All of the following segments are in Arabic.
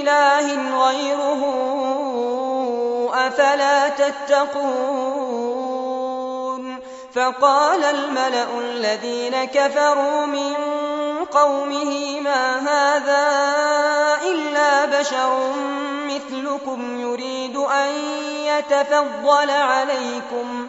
إله غيره أفلا تتقون فقال الملأ الذين كفروا من قومه ما هذا إلا بشر مثلكم يريد أن يتفضل عليكم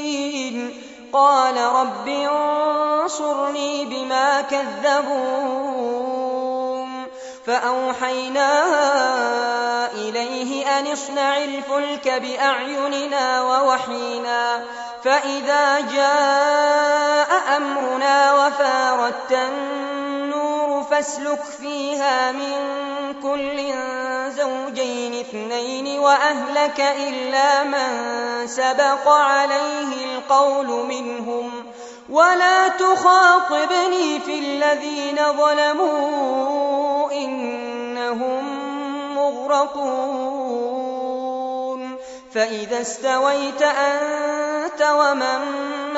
قال رب انصرني بما كذبون. فأوحينا إليه أن اصنع الفلك بأعيننا ووحينا. فإذا جاء أمرنا وفاردت النور فاسلك فيها من كل زوجين اثنين وأهلك إلا من سبق عليه القول منهم ولا تخاطبني في الذين ظلموا إنهم مغرقون فإذا استويت أنت ومن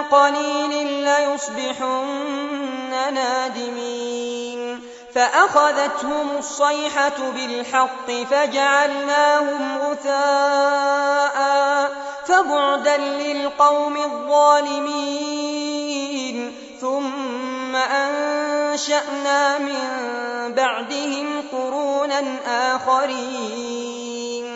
قليل ليصبحن نادمين فأخذتهم الصيحة بالحق فجعلناهم غثاء فبعدا للقوم الظالمين ثم أنشأنا من بعدهم قرونا آخرين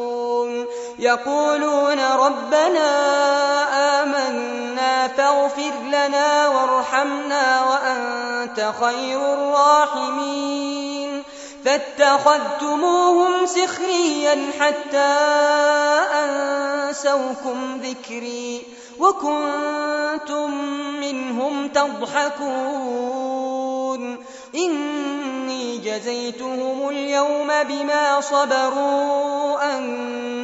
يقولون ربنا آمنا فاغفر لنا وارحمنا وأنت خير الراحمين. فاتخذتموهم سخريا حتى أنسوكم ذكري وكنتم منهم تضحكون. إني جزيتهم اليوم بما صبروا